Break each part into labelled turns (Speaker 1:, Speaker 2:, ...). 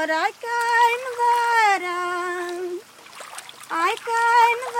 Speaker 1: but I can not I
Speaker 2: can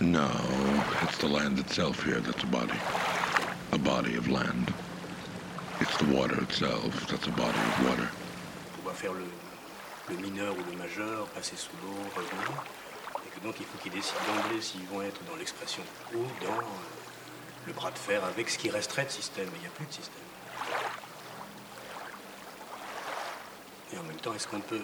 Speaker 3: No, it's the land itself here that's a body. A body of land. It's the water itself that's a body of water.
Speaker 4: On va faire le, mineur ou le majeur, passer sous l'eau, revenir. Et que donc il faut qu'ils décident d'emblée s'ils vont être dans l'expression ou dans euh, le bras de fer avec ce qui resterait de système. Mais il n'y a plus de système. Et en même temps, est-ce qu'on peut,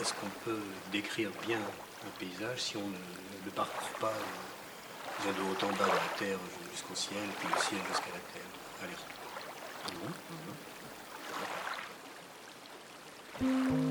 Speaker 4: est-ce qu'on peut décrire bien un paysage si on ne le parcourt pas euh, disons, de haut en bas de la terre jusqu'au ciel, puis le ciel jusqu'à la terre. Allez. Non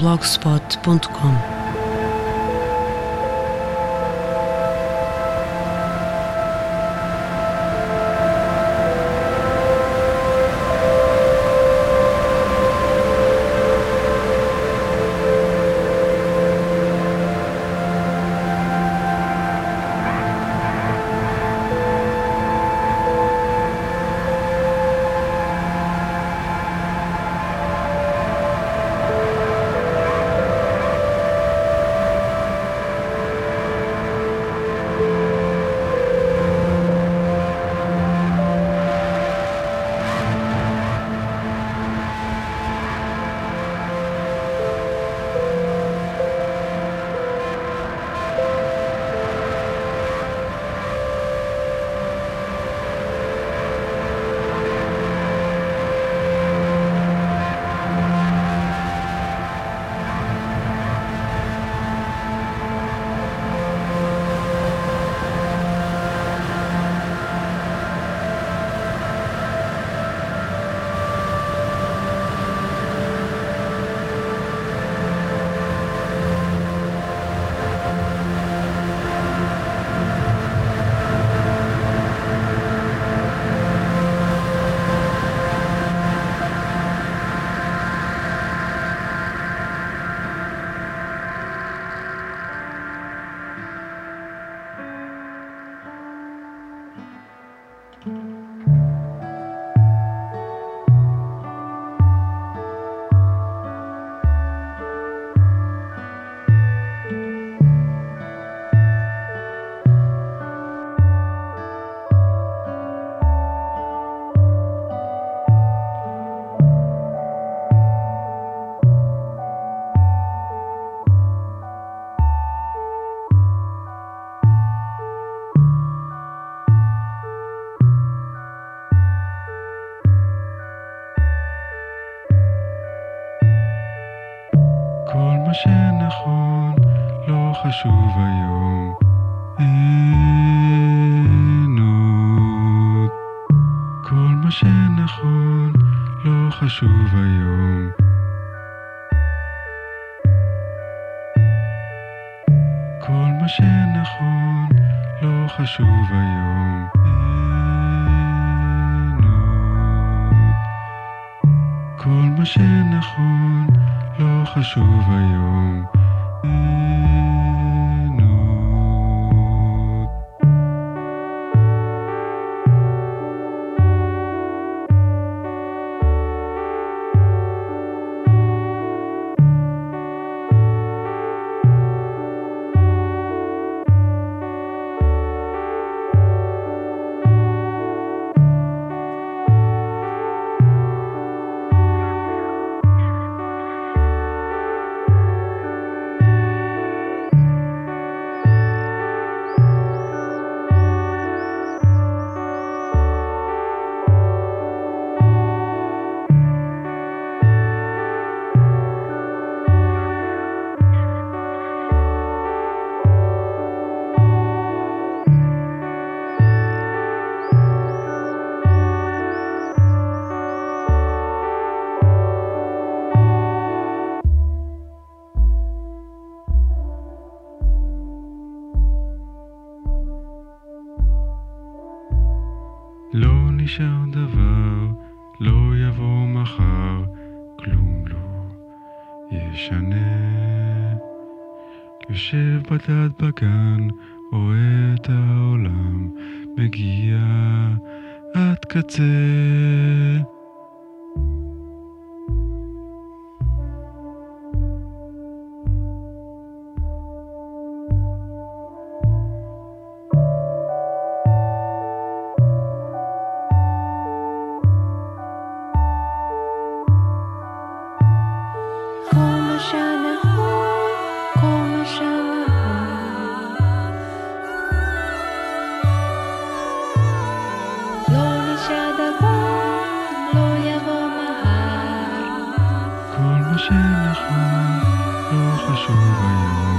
Speaker 5: blogspot.com. chuva כאן, רואה את העולם, מגיע עד קצה. שנכון, לא חשוב היום.